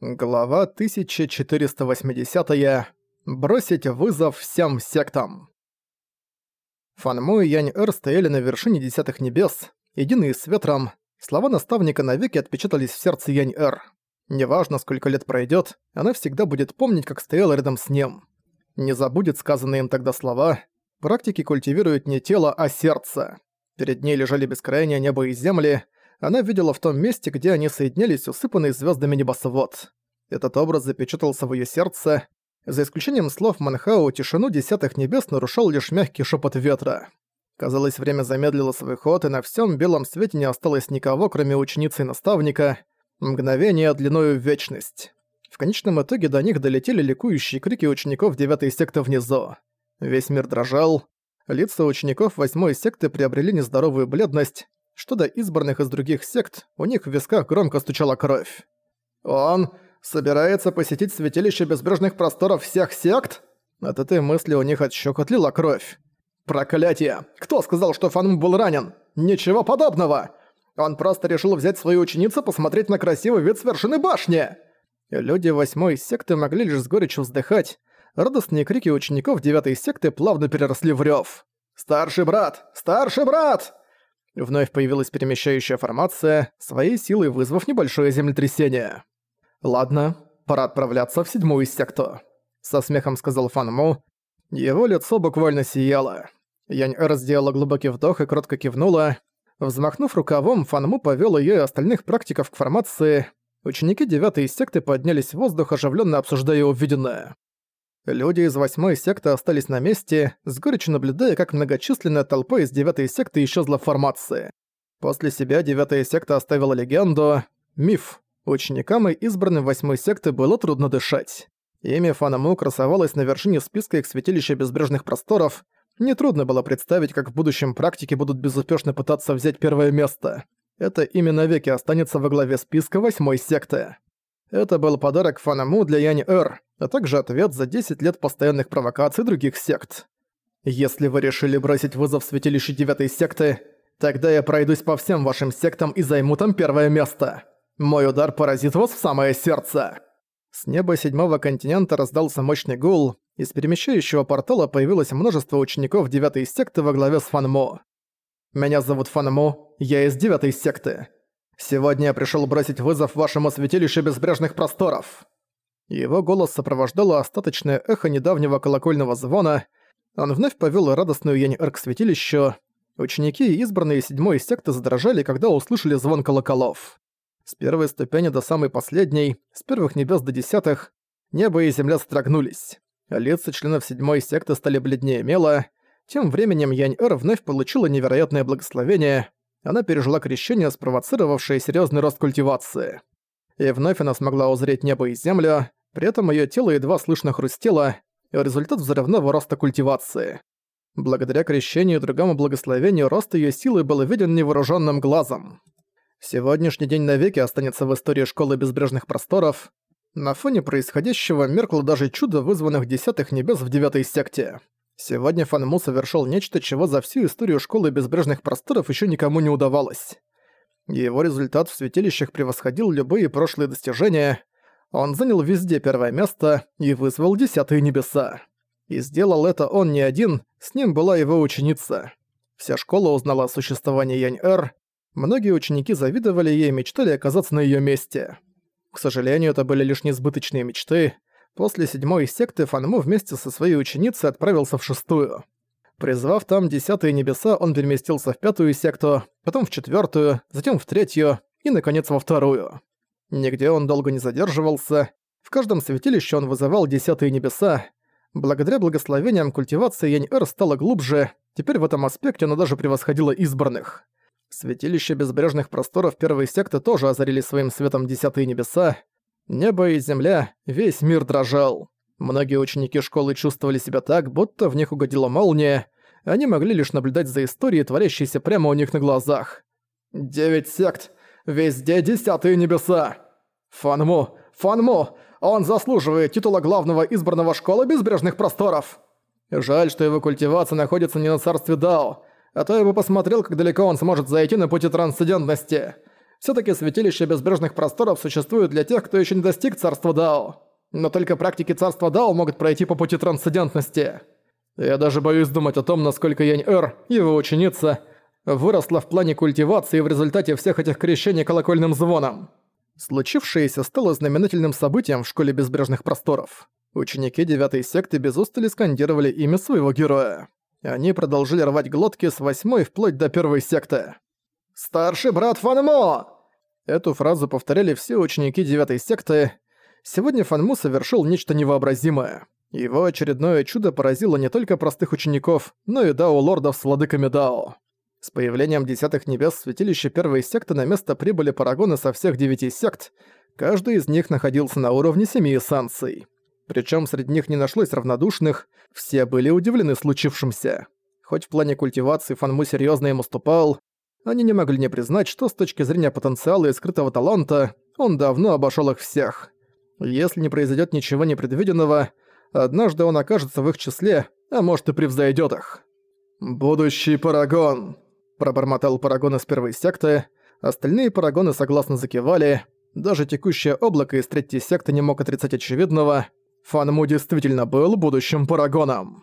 Глава 1480. -я. Бросить вызов всем сектам. Фанму и Янь-Эр стояли на вершине Десятых Небес, единые с ветром. Слова наставника навеки отпечатались в сердце Янь-Эр. Неважно, сколько лет пройдет, она всегда будет помнить, как стояла рядом с ним. Не забудет сказанные им тогда слова. Практики культивируют не тело, а сердце. Перед ней лежали бескрайнее небо и земли, она видела в том месте, где они соединялись, усыпанный звездами небосвод. Этот образ запечатался в ее сердце. За исключением слов Манхау, тишину десятых небес нарушал лишь мягкий шепот ветра. Казалось, время замедлило свой ход, и на всем белом свете не осталось никого, кроме ученицы и наставника. Мгновение длиною в вечность. В конечном итоге до них долетели ликующие крики учеников девятой секты внизу. Весь мир дрожал. Лица учеников восьмой секты приобрели нездоровую бледность, что до избранных из других сект, у них в висках громко стучала кровь. «Он собирается посетить святилище безбрежных просторов всех сект?» От этой мысли у них от щек отлила кровь. «Проклятие! Кто сказал, что Фанм был ранен? Ничего подобного! Он просто решил взять свою ученицу посмотреть на красивый вид с вершины башни!» Люди восьмой секты могли лишь с горечью вздыхать. Радостные крики учеников девятой секты плавно переросли в рёв. «Старший брат! Старший брат!» Вновь появилась перемещающая формация, своей силой вызвав небольшое землетрясение. «Ладно, пора отправляться в седьмую секту», — со смехом сказал Фан Му. Его лицо буквально сияло. Янь-Эр сделала глубокий вдох и кротко кивнула. Взмахнув рукавом, Фан Му повёл её и остальных практиков к формации. Ученики девятой секты поднялись в воздух, оживлённо обсуждая увиденное. Люди из восьмой секты остались на месте, с горечью наблюдая, как многочисленная толпа из девятой секты исчезла в формации. После себя девятая секта оставила легенду «Миф». Ученикам и избранным восьмой секты было трудно дышать. Имя Фанаму красовалось на вершине списка их святилища безбрежных просторов. Нетрудно было представить, как в будущем практики будут безуспешно пытаться взять первое место. Это имя навеки останется во главе списка восьмой секты. Это был подарок Фанаму для Янь-Эр, а также ответ за 10 лет постоянных провокаций других сект. Если вы решили бросить вызов святилищу девятой секты, тогда я пройдусь по всем вашим сектам и займу там первое место. Мой удар поразит вас в самое сердце. С неба седьмого континента раздался мощный гул, из перемещающего портала появилось множество учеников девятой секты во главе с Фанмо. «Меня зовут Фанмо, я из девятой секты. Сегодня я пришел бросить вызов вашему святилищу безбрежных просторов». Его голос сопровождало остаточное эхо недавнего колокольного звона. Он вновь повел радостную Янь-Эр к святилищу. Ученики и избранные седьмой секты задрожали, когда услышали звон колоколов. С первой ступени до самой последней, с первых небес до десятых, небо и земля содрогнулись. А лица членов седьмой секты стали бледнее мела. Тем временем Янь-Эр вновь получила невероятное благословение. Она пережила крещение, спровоцировавшее серьезный рост культивации. И вновь она смогла узреть небо и землю, при этом её тело едва слышно хрустело, результат взрывного роста культивации. Благодаря крещению и другому благословению рост её силы был виден невооружённым глазом. Сегодняшний день навеки останется в истории Школы Безбрежных Просторов. На фоне происходящего меркло даже чудо вызванных десятых небес в девятой секте. Сегодня Фан Му совершил нечто, чего за всю историю Школы Безбрежных Просторов ещё никому не удавалось. Его результат в святилищах превосходил любые прошлые достижения – он занял везде первое место и вызвал десятые небеса. И сделал это он не один, с ним была его ученица. Вся школа узнала о существовании Янь-Эр, многие ученики завидовали ей и мечтали оказаться на её месте. К сожалению, это были лишь несбыточные мечты. После седьмой секты Фанму вместе со своей ученицей отправился в шестую. Призвав там десятые небеса, он переместился в пятую секту, потом в четвёртую, затем в третью и, наконец, во вторую. Нигде он долго не задерживался. В каждом святилище он вызывал десятые небеса. Благодаря благословениям культивация Янь-Эр стала глубже, теперь в этом аспекте она даже превосходила избранных. Святилище безбрежных просторов первой секты тоже озарили своим светом десятые небеса. Небо и земля, весь мир дрожал. Многие ученики школы чувствовали себя так, будто в них угодила молния. Они могли лишь наблюдать за историей, творящейся прямо у них на глазах. «Девять сект! Везде десятые небеса! Фанму! Фанму! Он заслуживает титула главного избранного школы безбрежных просторов! Жаль, что его культивация находится не на царстве Дао, а то я бы посмотрел, как далеко он сможет зайти на пути трансцендентности. Все таки святилище безбрежных просторов существует для тех, кто еще не достиг царства Дао. Но только практики царства Дао могут пройти по пути трансцендентности. Я даже боюсь думать о том, насколько Янь-Эр, его ученица, выросла в плане культивации в результате всех этих крещений колокольным звоном. Случившееся стало знаменательным событием в Школе Безбрежных Просторов. Ученики девятой секты без устали скандировали имя своего героя. Они продолжили рвать глотки с восьмой вплоть до первой секты. «Старший брат Фанмо!» Эту фразу повторяли все ученики девятой секты. Сегодня Фанму совершил нечто невообразимое. Его очередное чудо поразило не только простых учеников, но и дао-лордов с владыками дао. С появлением Десятых Небес в святилище первой секты на место прибыли парагоны со всех девяти сект, каждый из них находился на уровне семи эссанций. Причем среди них не нашлось равнодушных, все были удивлены случившимся. Хоть в плане культивации Фанму серьезно им уступал, они не могли не признать, что с точки зрения потенциала и скрытого таланта он давно обошел их всех. Если не произойдет ничего непредвиденного, однажды он окажется в их числе, а может и превзойдет их. «Будущий Парагон!» – пробормотал Парагон из первой секты, остальные Парагоны согласно закивали, даже текущее облако из третьей секты не мог отрицать очевидного – Фанму действительно был будущим Парагоном.